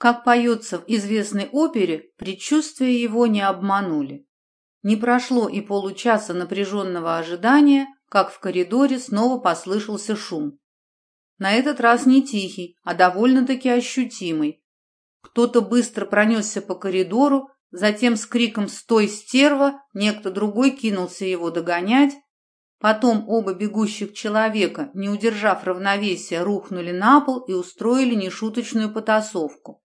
Как поется в известной опере, предчувствия его не обманули. Не прошло и получаса напряженного ожидания, как в коридоре снова послышался шум. На этот раз не тихий, а довольно-таки ощутимый. Кто-то быстро пронесся по коридору, затем с криком «Стой, стерва!» некто другой кинулся его догонять. Потом оба бегущих человека, не удержав равновесия, рухнули на пол и устроили нешуточную потасовку.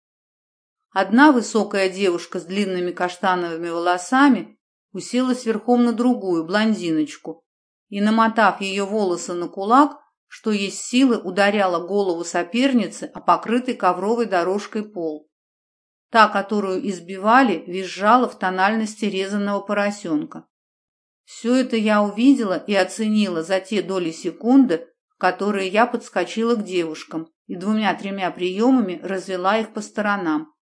Одна высокая девушка с длинными каштановыми волосами уселась верхом на другую, блондиночку, и, намотав ее волосы на кулак, что есть силы, ударяла голову соперницы о покрытый ковровой дорожкой пол. Та, которую избивали, визжала в тональности резаного поросенка. Все это я увидела и оценила за те доли секунды, которые я подскочила к девушкам и двумя-тремя приемами развела их по сторонам.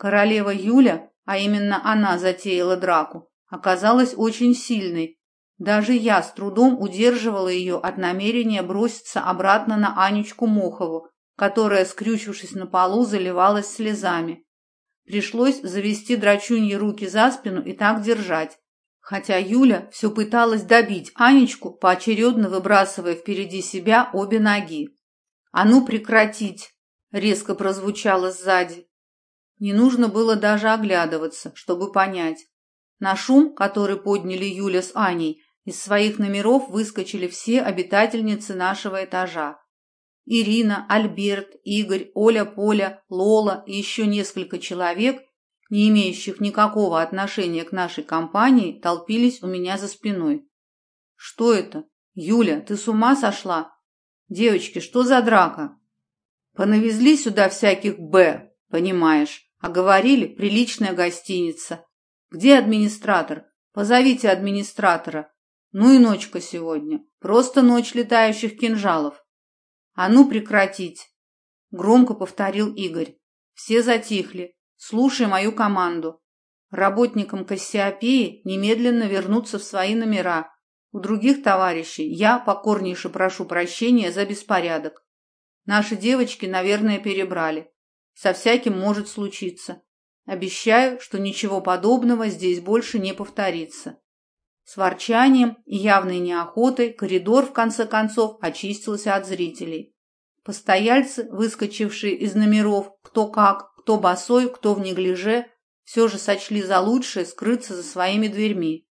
Королева Юля, а именно она затеяла драку, оказалась очень сильной. Даже я с трудом удерживала ее от намерения броситься обратно на Анечку Мохову, которая, скрючившись на полу, заливалась слезами. Пришлось завести драчуньи руки за спину и так держать. Хотя Юля все пыталась добить Анечку, поочередно выбрасывая впереди себя обе ноги. «А ну прекратить!» — резко прозвучало сзади. Не нужно было даже оглядываться, чтобы понять. На шум, который подняли Юля с Аней, из своих номеров выскочили все обитательницы нашего этажа. Ирина, Альберт, Игорь, Оля, Поля, Лола и еще несколько человек, не имеющих никакого отношения к нашей компании, толпились у меня за спиной. «Что это? Юля, ты с ума сошла? Девочки, что за драка?» «Понавезли сюда всяких «Б», понимаешь, а говорили «приличная гостиница». Где администратор? Позовите администратора. Ну и ночка сегодня. Просто ночь летающих кинжалов. А ну прекратить! Громко повторил Игорь. Все затихли. Слушай мою команду. Работникам Кассиопеи немедленно вернуться в свои номера. У других товарищей я покорнейше прошу прощения за беспорядок. Наши девочки, наверное, перебрали. Со всяким может случиться. Обещаю, что ничего подобного здесь больше не повторится. С ворчанием и явной неохотой коридор, в конце концов, очистился от зрителей. Постояльцы, выскочившие из номеров кто как, кто босой, кто в неглиже, все же сочли за лучшее скрыться за своими дверьми.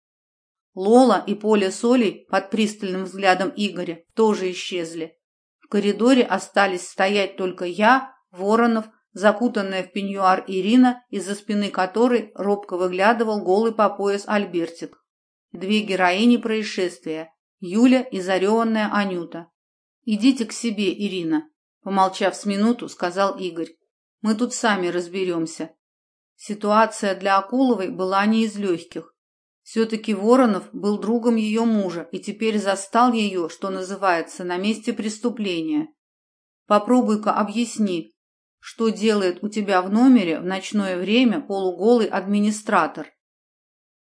Лола и Поля Солей под пристальным взглядом Игоря тоже исчезли. В коридоре остались стоять только я, Воронов, закутанная в пеньюар Ирина, из-за спины которой робко выглядывал голый по пояс Альбертик. Две героини происшествия – Юля и зареванная Анюта. «Идите к себе, Ирина», – помолчав с минуту, сказал Игорь. «Мы тут сами разберемся». Ситуация для Акуловой была не из легких. Все-таки Воронов был другом ее мужа и теперь застал ее, что называется, на месте преступления. Попробуй-ка объясни, что делает у тебя в номере в ночное время полуголый администратор.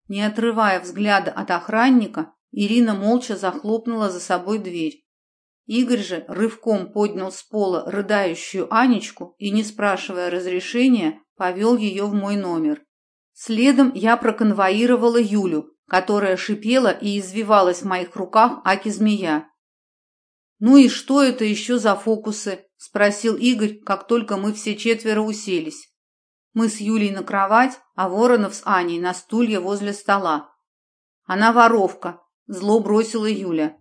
Не отрывая взгляда от охранника, Ирина молча захлопнула за собой дверь. Игорь же рывком поднял с пола рыдающую Анечку и, не спрашивая разрешения, повел ее в мой номер. Следом я проконвоировала Юлю, которая шипела и извивалась в моих руках аки-змея. «Ну и что это еще за фокусы?» – спросил Игорь, как только мы все четверо уселись. Мы с Юлей на кровать, а Воронов с Аней на стулья возле стола. Она воровка, зло бросила Юля.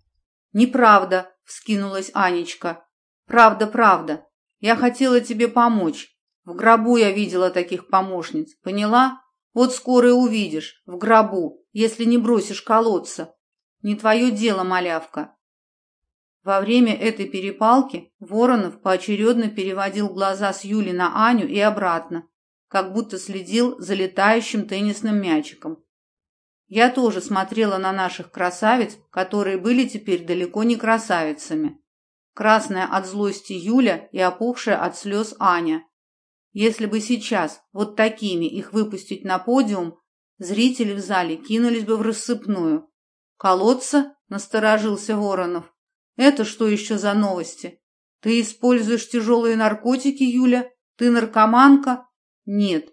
Неправда, вскинулась Анечка. Правда, правда. Я хотела тебе помочь. В гробу я видела таких помощниц, поняла? Вот скоро и увидишь, в гробу, если не бросишь колодца. Не твое дело, малявка. Во время этой перепалки Воронов поочередно переводил глаза с Юли на Аню и обратно, как будто следил за летающим теннисным мячиком. Я тоже смотрела на наших красавиц, которые были теперь далеко не красавицами. Красная от злости Юля и опухшая от слез Аня. Если бы сейчас вот такими их выпустить на подиум, зрители в зале кинулись бы в рассыпную. «Колодца?» – насторожился Воронов. «Это что еще за новости? Ты используешь тяжелые наркотики, Юля?» Ты наркоманка? Нет.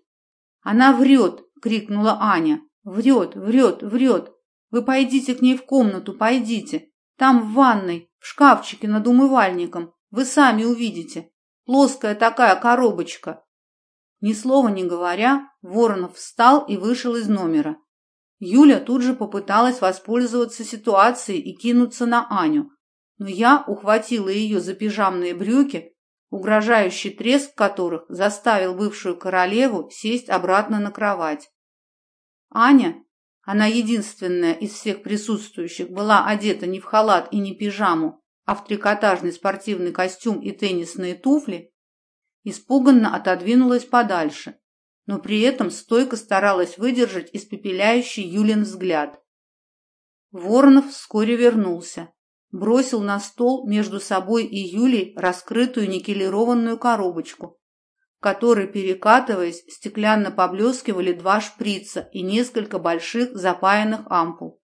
Она врет, крикнула Аня. Врет, врет, врет. Вы пойдите к ней в комнату, пойдите. Там в ванной, в шкафчике над умывальником. Вы сами увидите. Плоская такая коробочка. Ни слова не говоря, Воронов встал и вышел из номера. Юля тут же попыталась воспользоваться ситуацией и кинуться на Аню, но я ухватила ее за пижамные брюки, угрожающий треск которых заставил бывшую королеву сесть обратно на кровать. Аня, она единственная из всех присутствующих, была одета не в халат и не пижаму, а в трикотажный спортивный костюм и теннисные туфли, испуганно отодвинулась подальше, но при этом стойко старалась выдержать испепеляющий Юлин взгляд. Воронов вскоре вернулся, бросил на стол между собой и Юлей раскрытую никелированную коробочку, в которой, перекатываясь, стеклянно поблескивали два шприца и несколько больших запаянных ампул.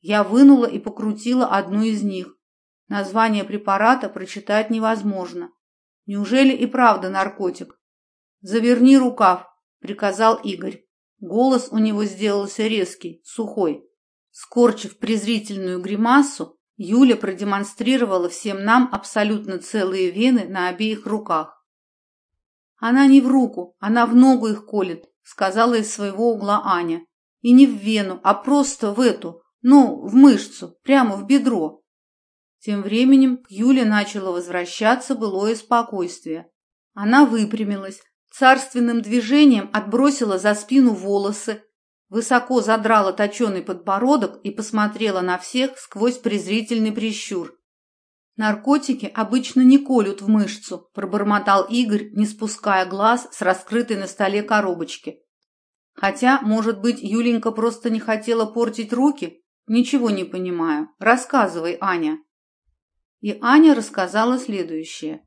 Я вынула и покрутила одну из них. Название препарата прочитать невозможно. Неужели и правда наркотик? «Заверни рукав», — приказал Игорь. Голос у него сделался резкий, сухой. Скорчив презрительную гримасу, Юля продемонстрировала всем нам абсолютно целые вены на обеих руках. «Она не в руку, она в ногу их колет», — сказала из своего угла Аня. «И не в вену, а просто в эту, ну, в мышцу, прямо в бедро». Тем временем к Юле начало возвращаться былое спокойствие. Она выпрямилась, Царственным движением отбросила за спину волосы, высоко задрала точеный подбородок и посмотрела на всех сквозь презрительный прищур. «Наркотики обычно не колют в мышцу», – пробормотал Игорь, не спуская глаз с раскрытой на столе коробочки. «Хотя, может быть, Юленька просто не хотела портить руки? Ничего не понимаю. Рассказывай, Аня». И Аня рассказала следующее.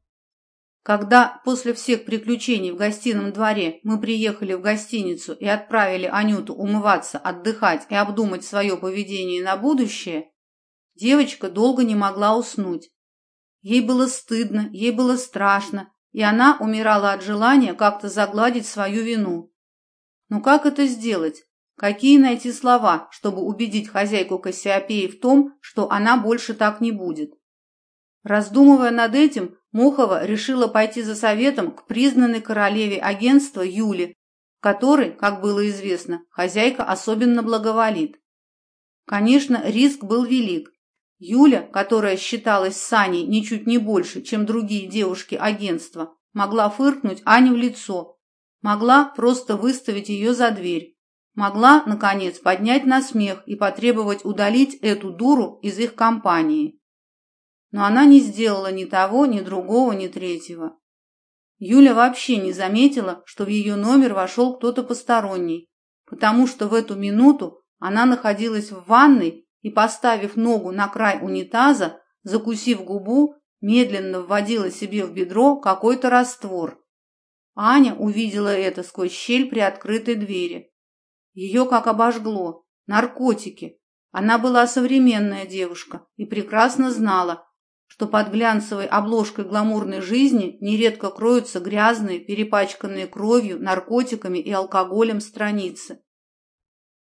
Когда после всех приключений в гостином дворе мы приехали в гостиницу и отправили Анюту умываться, отдыхать и обдумать свое поведение на будущее, девочка долго не могла уснуть. Ей было стыдно, ей было страшно, и она умирала от желания как-то загладить свою вину. Но как это сделать? Какие найти слова, чтобы убедить хозяйку Кассиопеи в том, что она больше так не будет? Раздумывая над этим, Мухова решила пойти за советом к признанной королеве агентства Юле, которой, как было известно, хозяйка особенно благоволит. Конечно, риск был велик. Юля, которая считалась с Аней ничуть не больше, чем другие девушки агентства, могла фыркнуть Ане в лицо, могла просто выставить ее за дверь, могла, наконец, поднять на смех и потребовать удалить эту дуру из их компании но она не сделала ни того, ни другого, ни третьего. Юля вообще не заметила, что в ее номер вошел кто-то посторонний, потому что в эту минуту она находилась в ванной и, поставив ногу на край унитаза, закусив губу, медленно вводила себе в бедро какой-то раствор. Аня увидела это сквозь щель при открытой двери. Ее как обожгло. Наркотики. Она была современная девушка и прекрасно знала, что под глянцевой обложкой гламурной жизни нередко кроются грязные, перепачканные кровью, наркотиками и алкоголем страницы.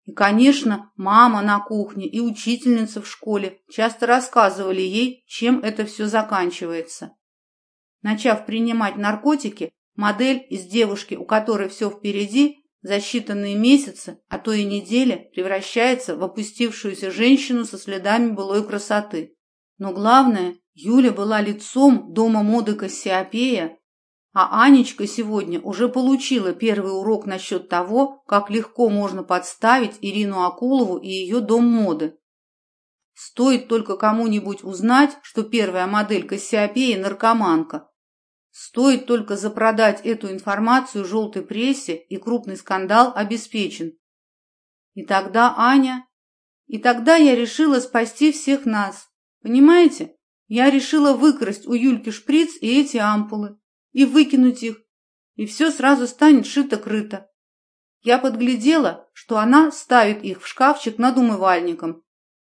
И, конечно, мама на кухне и учительница в школе часто рассказывали ей, чем это все заканчивается. Начав принимать наркотики, модель из девушки, у которой все впереди, за считанные месяцы, а то и недели, превращается в опустившуюся женщину со следами былой красоты. Но главное, Юля была лицом дома моды Кассиопея, а Анечка сегодня уже получила первый урок насчет того, как легко можно подставить Ирину Акулову и ее дом моды. Стоит только кому-нибудь узнать, что первая модель Кассиопеи – наркоманка. Стоит только запродать эту информацию желтой прессе, и крупный скандал обеспечен. И тогда Аня... И тогда я решила спасти всех нас. Понимаете? Я решила выкрасть у Юльки шприц и эти ампулы, и выкинуть их, и все сразу станет шито-крыто. Я подглядела, что она ставит их в шкафчик над умывальником.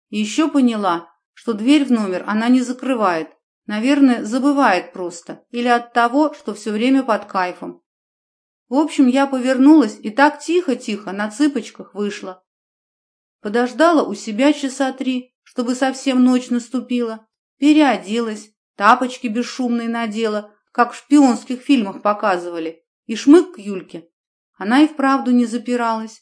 И еще поняла, что дверь в номер она не закрывает, Наверное, забывает просто. Или от того, что все время под кайфом. В общем, я повернулась и так тихо-тихо на цыпочках вышла. Подождала у себя часа три, чтобы совсем ночь наступила. Переоделась, тапочки бесшумные надела, как в шпионских фильмах показывали, и шмык к Юльке. Она и вправду не запиралась.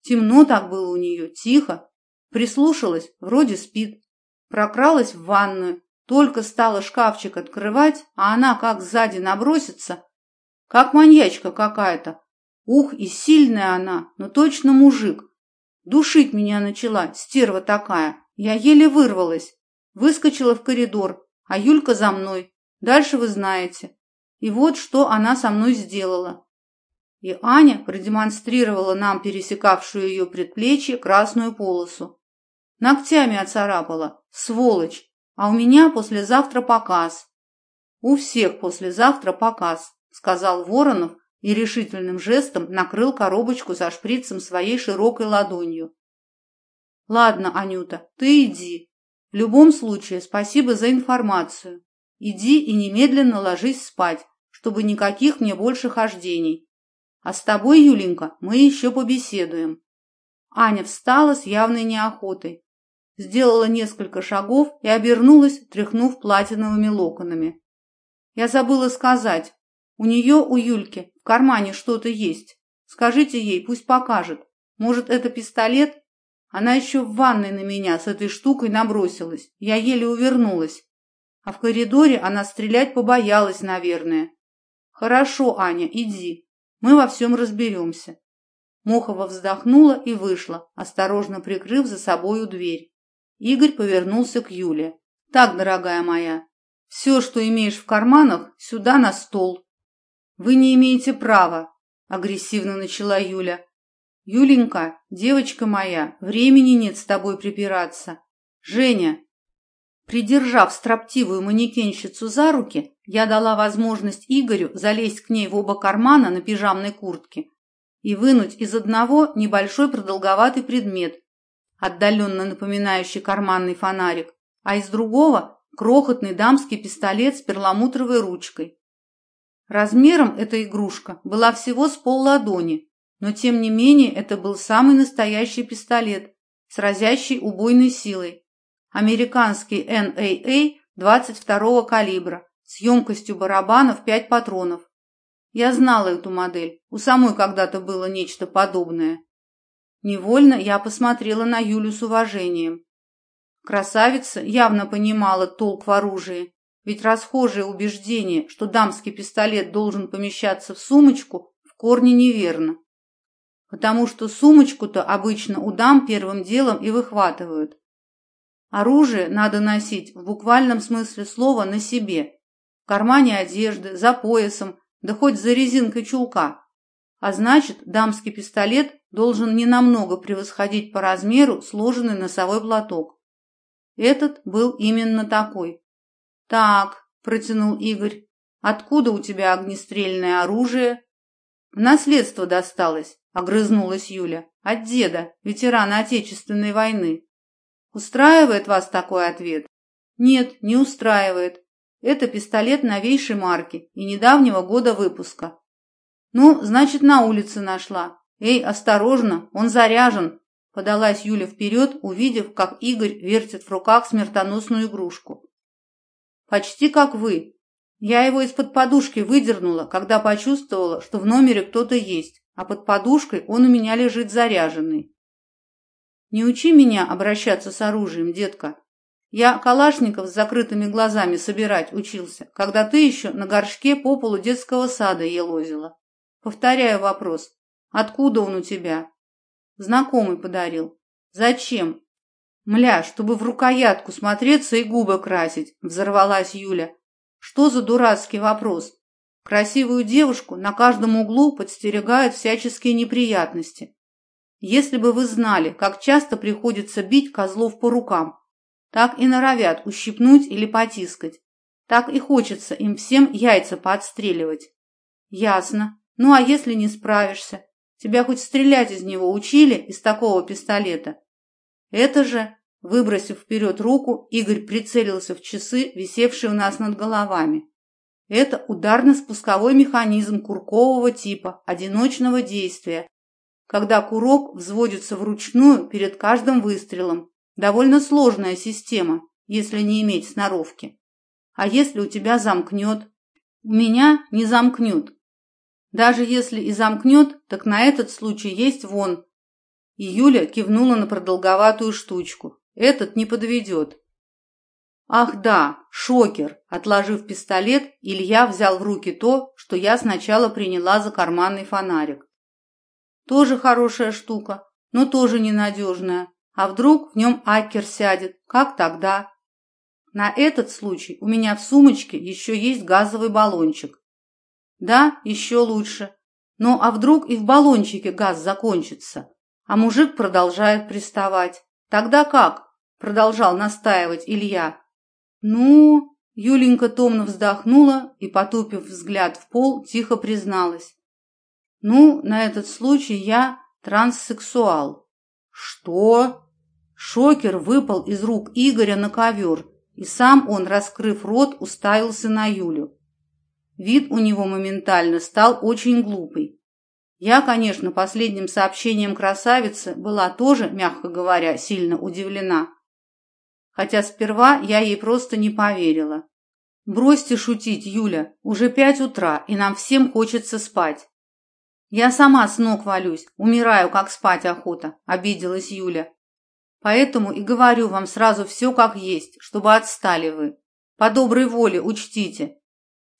Темно так было у нее, тихо. Прислушалась, вроде спит. Прокралась в ванную, только стала шкафчик открывать, а она как сзади набросится, как маньячка какая-то. Ух, и сильная она, но точно мужик. Душить меня начала, стерва такая. Я еле вырвалась. Выскочила в коридор, а Юлька за мной. Дальше вы знаете. И вот что она со мной сделала. И Аня продемонстрировала нам пересекавшую ее предплечье красную полосу. Ногтями оцарапала, сволочь, а у меня послезавтра показ. У всех послезавтра показ, сказал Воронов и решительным жестом накрыл коробочку со шприцем своей широкой ладонью. Ладно, Анюта, ты иди. В любом случае, спасибо за информацию. Иди и немедленно ложись спать, чтобы никаких мне больше хождений. А с тобой, Юленька, мы еще побеседуем. Аня встала с явной неохотой, сделала несколько шагов и обернулась, тряхнув платиновыми локонами. Я забыла сказать, у нее, у Юльки, в кармане что-то есть. Скажите ей, пусть покажет. Может, это пистолет? Она еще в ванной на меня с этой штукой набросилась. Я еле увернулась. А в коридоре она стрелять побоялась, наверное. Хорошо, Аня, иди. Мы во всем разберемся. Мохова вздохнула и вышла, осторожно прикрыв за собою дверь. Игорь повернулся к Юле. «Так, дорогая моя, все, что имеешь в карманах, сюда на стол». «Вы не имеете права», — агрессивно начала Юля. «Юленька, девочка моя, времени нет с тобой припираться. Женя». Придержав строптивую манекенщицу за руки, я дала возможность Игорю залезть к ней в оба кармана на пижамной куртке и вынуть из одного небольшой продолговатый предмет, отдаленно напоминающий карманный фонарик, а из другого – крохотный дамский пистолет с перламутровой ручкой. Размером эта игрушка была всего с полладони, но тем не менее это был самый настоящий пистолет с разящей убойной силой. Американский NAA 22 калибра с емкостью барабана в 5 патронов. Я знала эту модель, у самой когда-то было нечто подобное. Невольно я посмотрела на Юлю с уважением. Красавица явно понимала толк в оружии, ведь расхожее убеждение, что дамский пистолет должен помещаться в сумочку, в корне неверно. Потому что сумочку-то обычно у дам первым делом и выхватывают. Оружие надо носить в буквальном смысле слова на себе, в кармане одежды, за поясом, да хоть за резинкой чулка. А значит, дамский пистолет должен ненамного превосходить по размеру сложенный носовой платок. Этот был именно такой. «Так», – протянул Игорь, – «откуда у тебя огнестрельное оружие?» «В наследство досталось», – огрызнулась Юля, – «от деда, ветерана Отечественной войны». «Устраивает вас такой ответ?» «Нет, не устраивает. Это пистолет новейшей марки и недавнего года выпуска. «Ну, значит, на улице нашла. Эй, осторожно, он заряжен!» Подалась Юля вперед, увидев, как Игорь вертит в руках смертоносную игрушку. «Почти как вы. Я его из-под подушки выдернула, когда почувствовала, что в номере кто-то есть, а под подушкой он у меня лежит заряженный. Не учи меня обращаться с оружием, детка. Я калашников с закрытыми глазами собирать учился, когда ты еще на горшке по полу детского сада елозила. Повторяю вопрос. Откуда он у тебя? Знакомый подарил. Зачем? Мля, чтобы в рукоятку смотреться и губы красить, взорвалась Юля. Что за дурацкий вопрос? Красивую девушку на каждом углу подстерегают всяческие неприятности. Если бы вы знали, как часто приходится бить козлов по рукам, так и норовят ущипнуть или потискать. Так и хочется им всем яйца поотстреливать. Ясно. Ну а если не справишься? Тебя хоть стрелять из него учили, из такого пистолета? Это же, Выбросив вперед руку, Игорь прицелился в часы, висевшие у нас над головами. Это ударно-спусковой механизм куркового типа, одиночного действия, когда курок взводится вручную перед каждым выстрелом. Довольно сложная система, если не иметь сноровки. А если у тебя замкнет? У меня не замкнет. Даже если и замкнет, так на этот случай есть вон. И Юля кивнула на продолговатую штучку. Этот не подведет. Ах да, шокер. Отложив пистолет, Илья взял в руки то, что я сначала приняла за карманный фонарик. Тоже хорошая штука, но тоже ненадежная. А вдруг в нем Акер сядет? Как тогда? На этот случай у меня в сумочке еще есть газовый баллончик. Да, еще лучше. Ну а вдруг и в баллончике газ закончится? А мужик продолжает приставать. Тогда как? Продолжал настаивать Илья. Ну, Юленька томно вздохнула и, потупив взгляд в пол, тихо призналась. Ну, на этот случай я транссексуал. Что? Шокер выпал из рук Игоря на ковер, и сам он, раскрыв рот, уставился на Юлю. Вид у него моментально стал очень глупый. Я, конечно, последним сообщением красавицы была тоже, мягко говоря, сильно удивлена. Хотя сперва я ей просто не поверила. «Бросьте шутить, Юля, уже пять утра, и нам всем хочется спать». «Я сама с ног валюсь, умираю, как спать охота», – обиделась Юля. «Поэтому и говорю вам сразу все как есть, чтобы отстали вы. По доброй воле учтите,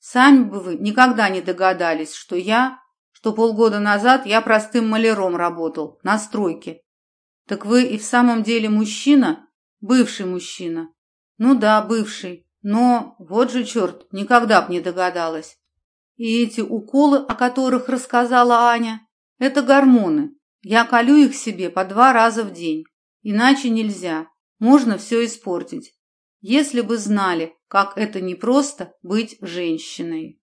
Сами бы вы никогда не догадались, что я, что полгода назад я простым маляром работал, на стройке. Так вы и в самом деле мужчина? Бывший мужчина. Ну да, бывший. Но, вот же черт, никогда б не догадалась. И эти уколы, о которых рассказала Аня, это гормоны. Я колю их себе по два раза в день. Иначе нельзя. Можно все испортить. Если бы знали, как это непросто быть женщиной.